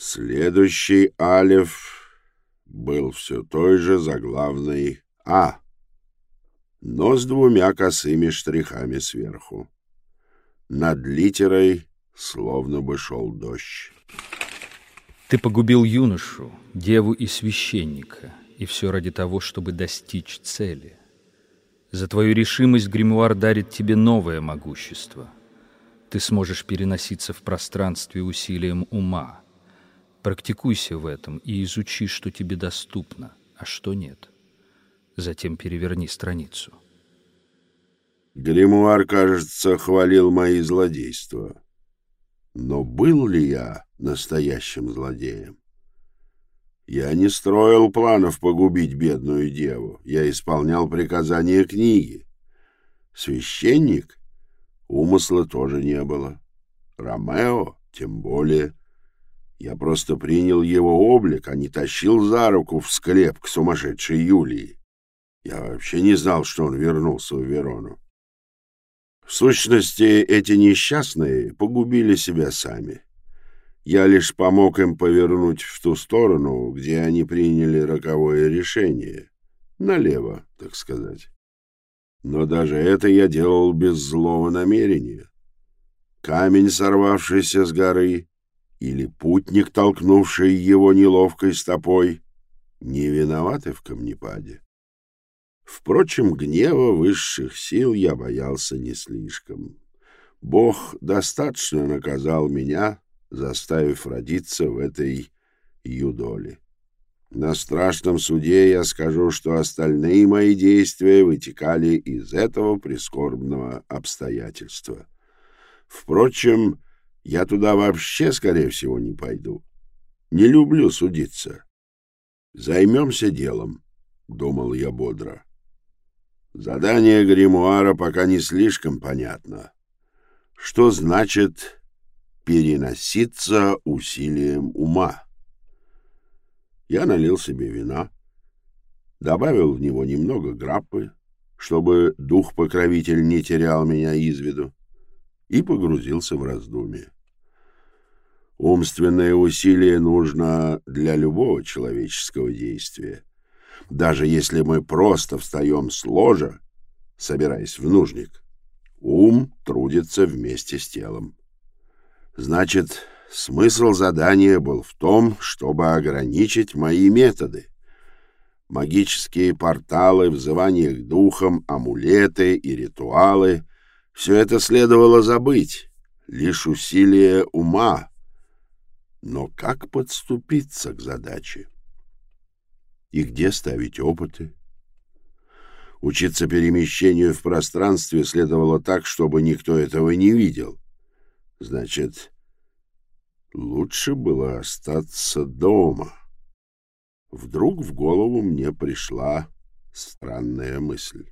Следующий алиф был все той же заглавной «А», но с двумя косыми штрихами сверху. Над литерой словно бы шел дождь. Ты погубил юношу, деву и священника, и все ради того, чтобы достичь цели. За твою решимость гримуар дарит тебе новое могущество. Ты сможешь переноситься в пространстве усилием ума. Практикуйся в этом и изучи, что тебе доступно, а что нет. Затем переверни страницу. Гримуар, кажется, хвалил мои злодейства. Но был ли я настоящим злодеем? Я не строил планов погубить бедную деву. Я исполнял приказания книги. Священник? Умысла тоже не было. Ромео? Тем более. Я просто принял его облик, а не тащил за руку в склеп к сумасшедшей Юлии. Я вообще не знал, что он вернулся в Верону. В сущности, эти несчастные погубили себя сами. Я лишь помог им повернуть в ту сторону, где они приняли роковое решение. Налево, так сказать. Но даже это я делал без злого намерения. Камень, сорвавшийся с горы, или путник, толкнувший его неловкой стопой, не виноваты в камнепаде. Впрочем, гнева высших сил я боялся не слишком. Бог достаточно наказал меня заставив родиться в этой юдоле. На страшном суде я скажу, что остальные мои действия вытекали из этого прискорбного обстоятельства. Впрочем, я туда вообще, скорее всего, не пойду. Не люблю судиться. Займемся делом, — думал я бодро. Задание гримуара пока не слишком понятно. Что значит переноситься усилием ума. Я налил себе вина, добавил в него немного граппы, чтобы дух-покровитель не терял меня из виду, и погрузился в раздумье. Умственное усилие нужно для любого человеческого действия. Даже если мы просто встаем с ложа, собираясь в нужник, ум трудится вместе с телом. Значит, смысл задания был в том, чтобы ограничить мои методы. Магические порталы, взывания к духам, амулеты и ритуалы — все это следовало забыть, лишь усилие ума. Но как подступиться к задаче? И где ставить опыты? Учиться перемещению в пространстве следовало так, чтобы никто этого не видел — Значит, лучше было остаться дома. Вдруг в голову мне пришла странная мысль.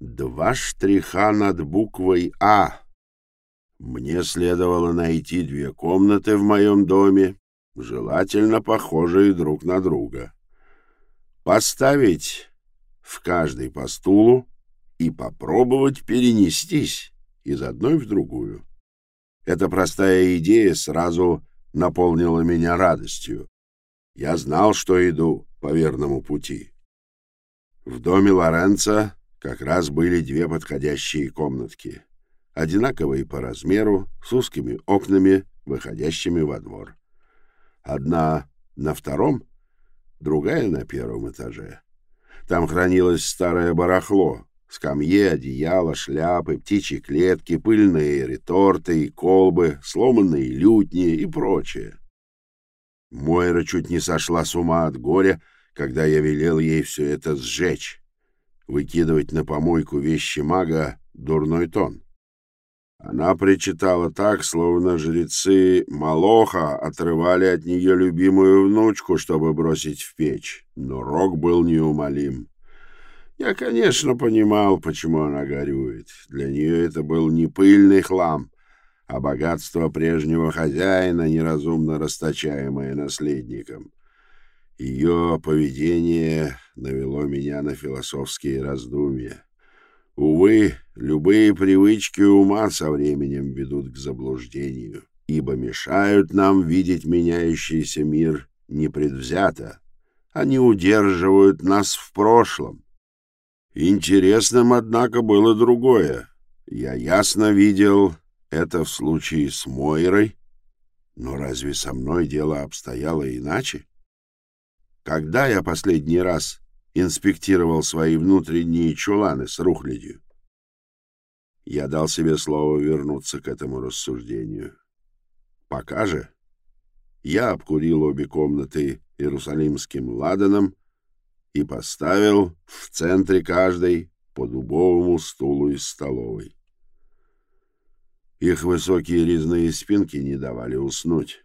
Два штриха над буквой «А». Мне следовало найти две комнаты в моем доме, желательно похожие друг на друга. Поставить в каждой по стулу и попробовать перенестись из одной в другую. Эта простая идея сразу наполнила меня радостью. Я знал, что иду по верному пути. В доме Лоренца как раз были две подходящие комнатки, одинаковые по размеру, с узкими окнами, выходящими во двор. Одна на втором, другая на первом этаже. Там хранилось старое барахло, Скамьи, одеяла, шляпы, птичьи клетки, пыльные реторты и колбы, сломанные лютни и прочее. Мойра чуть не сошла с ума от горя, когда я велел ей все это сжечь. Выкидывать на помойку вещи мага — дурной тон. Она причитала так, словно жрецы Малоха отрывали от нее любимую внучку, чтобы бросить в печь, но Рок был неумолим. Я, конечно, понимал, почему она горюет. Для нее это был не пыльный хлам, а богатство прежнего хозяина, неразумно расточаемое наследником. Ее поведение навело меня на философские раздумья. Увы, любые привычки ума со временем ведут к заблуждению. ибо мешают нам видеть меняющийся мир непредвзято. Они удерживают нас в прошлом. Интересным, однако, было другое. Я ясно видел это в случае с Мойрой, но разве со мной дело обстояло иначе? Когда я последний раз инспектировал свои внутренние чуланы с рухлядью? Я дал себе слово вернуться к этому рассуждению. Пока же я обкурил обе комнаты иерусалимским ладаном и поставил в центре каждой по дубовому стулу из столовой. Их высокие резные спинки не давали уснуть.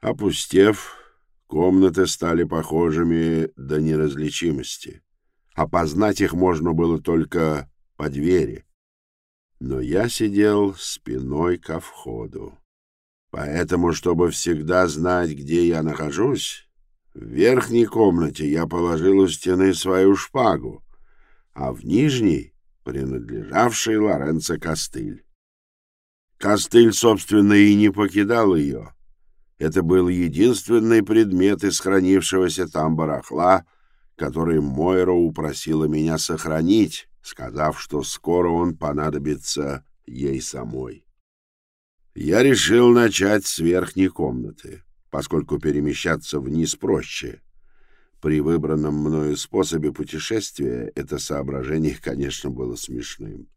Опустев, комнаты стали похожими до неразличимости. Опознать их можно было только по двери. Но я сидел спиной ко входу. Поэтому, чтобы всегда знать, где я нахожусь, в верхней комнате я положил у стены свою шпагу, а в нижней — принадлежавший Лоренцо костыль. Костыль, собственно, и не покидал ее. Это был единственный предмет из хранившегося там барахла, который Мойра упросила меня сохранить, сказав, что скоро он понадобится ей самой я решил начать с верхней комнаты, поскольку перемещаться вниз проще. При выбранном мною способе путешествия это соображение, конечно, было смешным.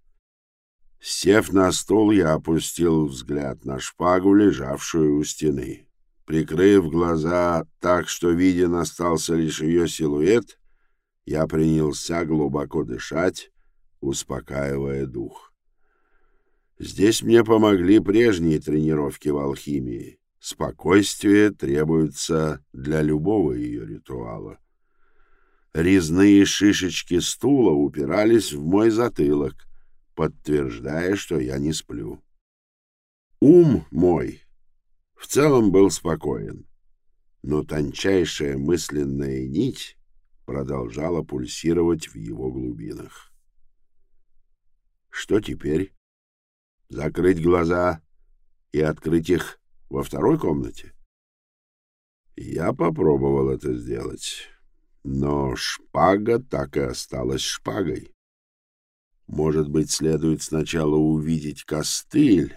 Сев на стол, я опустил взгляд на шпагу, лежавшую у стены. Прикрыв глаза так, что виден остался лишь ее силуэт, я принялся глубоко дышать, успокаивая дух. Здесь мне помогли прежние тренировки в алхимии. Спокойствие требуется для любого ее ритуала. Резные шишечки стула упирались в мой затылок, подтверждая, что я не сплю. Ум мой в целом был спокоен, но тончайшая мысленная нить продолжала пульсировать в его глубинах. Что теперь? закрыть глаза и открыть их во второй комнате? Я попробовал это сделать, но шпага так и осталась шпагой. Может быть, следует сначала увидеть костыль,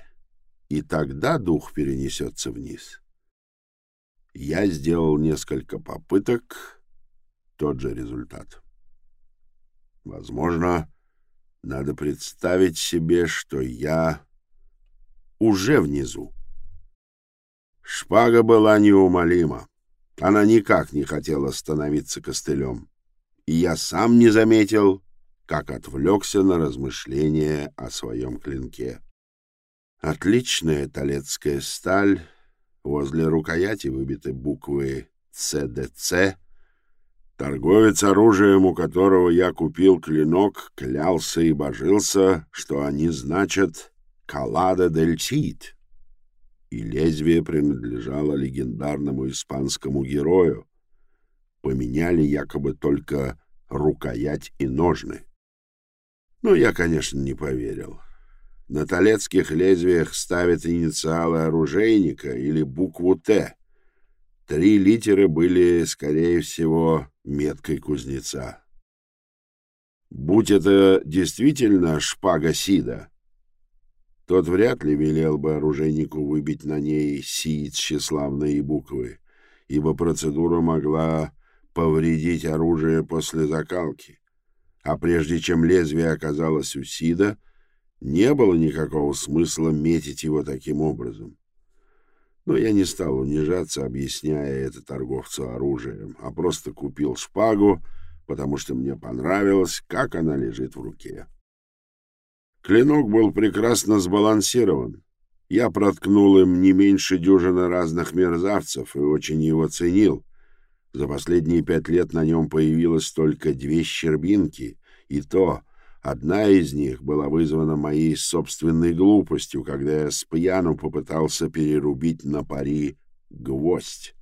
и тогда дух перенесется вниз. Я сделал несколько попыток, тот же результат. Возможно, надо представить себе, что я уже внизу. Шпага была неумолима. Она никак не хотела становиться костылем. И я сам не заметил, как отвлекся на размышления о своем клинке. Отличная талецкая сталь, возле рукояти выбиты буквы «ЦДЦ», Торговец оружием, у которого я купил клинок, клялся и божился, что они значат «Калада дель Сид», и лезвие принадлежало легендарному испанскому герою. Поменяли якобы только рукоять и ножны. Но я, конечно, не поверил. На талецких лезвиях ставят инициалы оружейника или букву «Т», Три литеры были, скорее всего, меткой кузнеца. Будь это действительно шпага Сида, тот вряд ли велел бы оружейнику выбить на ней сиец тщеславные буквы, ибо процедура могла повредить оружие после закалки. А прежде чем лезвие оказалось у Сида, не было никакого смысла метить его таким образом. Но я не стал унижаться, объясняя это торговцу оружием, а просто купил шпагу, потому что мне понравилось, как она лежит в руке. Клинок был прекрасно сбалансирован. Я проткнул им не меньше дюжины разных мерзавцев и очень его ценил. За последние пять лет на нем появилось только две щербинки, и то Одна из них была вызвана моей собственной глупостью, когда я с пьяну попытался перерубить на пари гвоздь.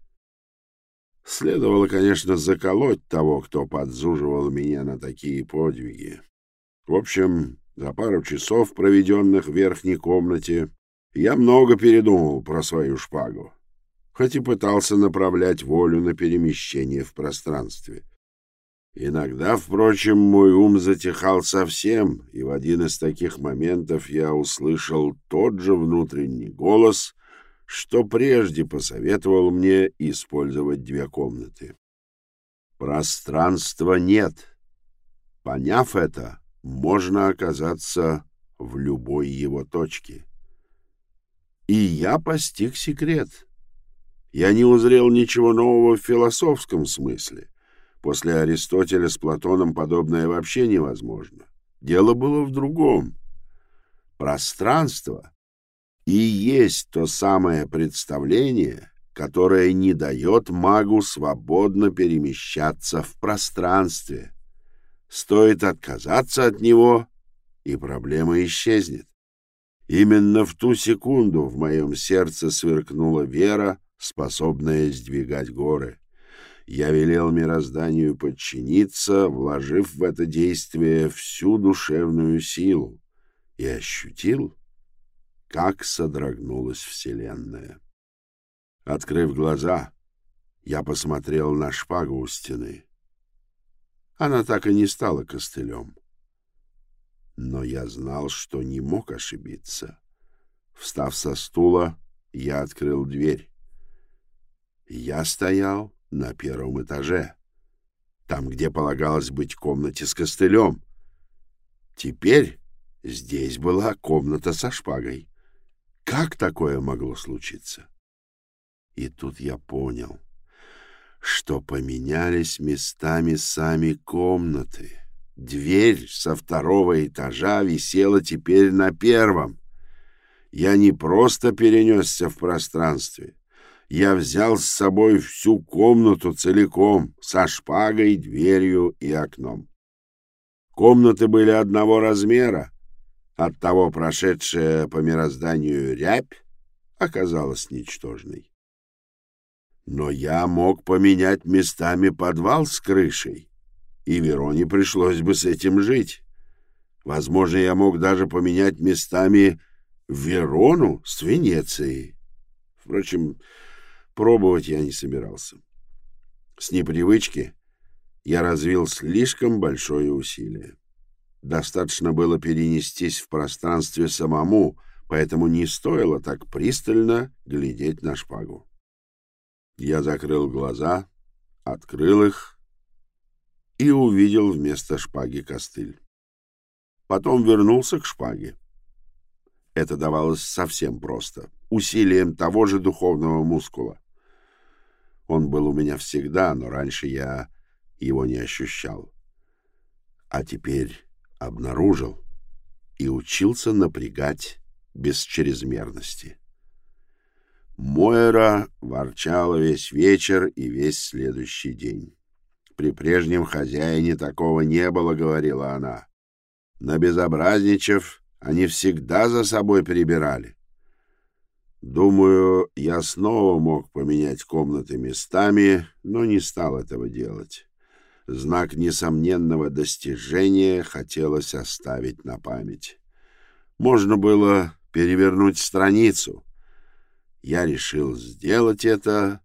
Следовало, конечно, заколоть того, кто подзуживал меня на такие подвиги. В общем, за пару часов, проведенных в верхней комнате, Я много передумал про свою шпагу, хоть и пытался направлять волю на перемещение в пространстве. Иногда, впрочем, мой ум затихал совсем, и в один из таких моментов я услышал тот же внутренний голос, что прежде посоветовал мне использовать две комнаты. Пространства нет. Поняв это, можно оказаться в любой его точке. И я постиг секрет. Я не узрел ничего нового в философском смысле — После Аристотеля с Платоном подобное вообще невозможно. Дело было в другом. Пространство и есть то самое представление, которое не дает магу свободно перемещаться в пространстве. Стоит отказаться от него, и проблема исчезнет. Именно в ту секунду в моем сердце сверкнула вера, способная сдвигать горы. Я велел мирозданию подчиниться, вложив в это действие всю душевную силу, и ощутил, как содрогнулась Вселенная. Открыв глаза, я посмотрел на шпагу у стены. Она так и не стала костылем. Но я знал, что не мог ошибиться. Встав со стула, я открыл дверь. Я стоял на первом этаже, там, где полагалось быть комнате с костылем. Теперь здесь была комната со шпагой. Как такое могло случиться? И тут я понял, что поменялись местами сами комнаты. Дверь со второго этажа висела теперь на первом. Я не просто перенесся в пространстве, я взял с собой всю комнату целиком, со шпагой, дверью и окном. Комнаты были одного размера, оттого прошедшая по мирозданию рябь оказалась ничтожной. Но я мог поменять местами подвал с крышей, и Вероне пришлось бы с этим жить. Возможно, я мог даже поменять местами Верону с Венецией. Впрочем, Пробовать я не собирался. С непривычки я развил слишком большое усилие. Достаточно было перенестись в пространстве самому, поэтому не стоило так пристально глядеть на шпагу. Я закрыл глаза, открыл их и увидел вместо шпаги костыль. Потом вернулся к шпаге. Это давалось совсем просто, усилием того же духовного мускула. Он был у меня всегда, но раньше я его не ощущал. А теперь обнаружил и учился напрягать без чрезмерности. Мойра ворчала весь вечер и весь следующий день. При прежнем хозяине такого не было, говорила она. Набезобразничав, они всегда за собой прибирали. Думаю, я снова мог поменять комнаты местами, но не стал этого делать. Знак несомненного достижения хотелось оставить на память. Можно было перевернуть страницу. Я решил сделать это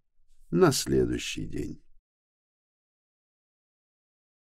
на следующий день.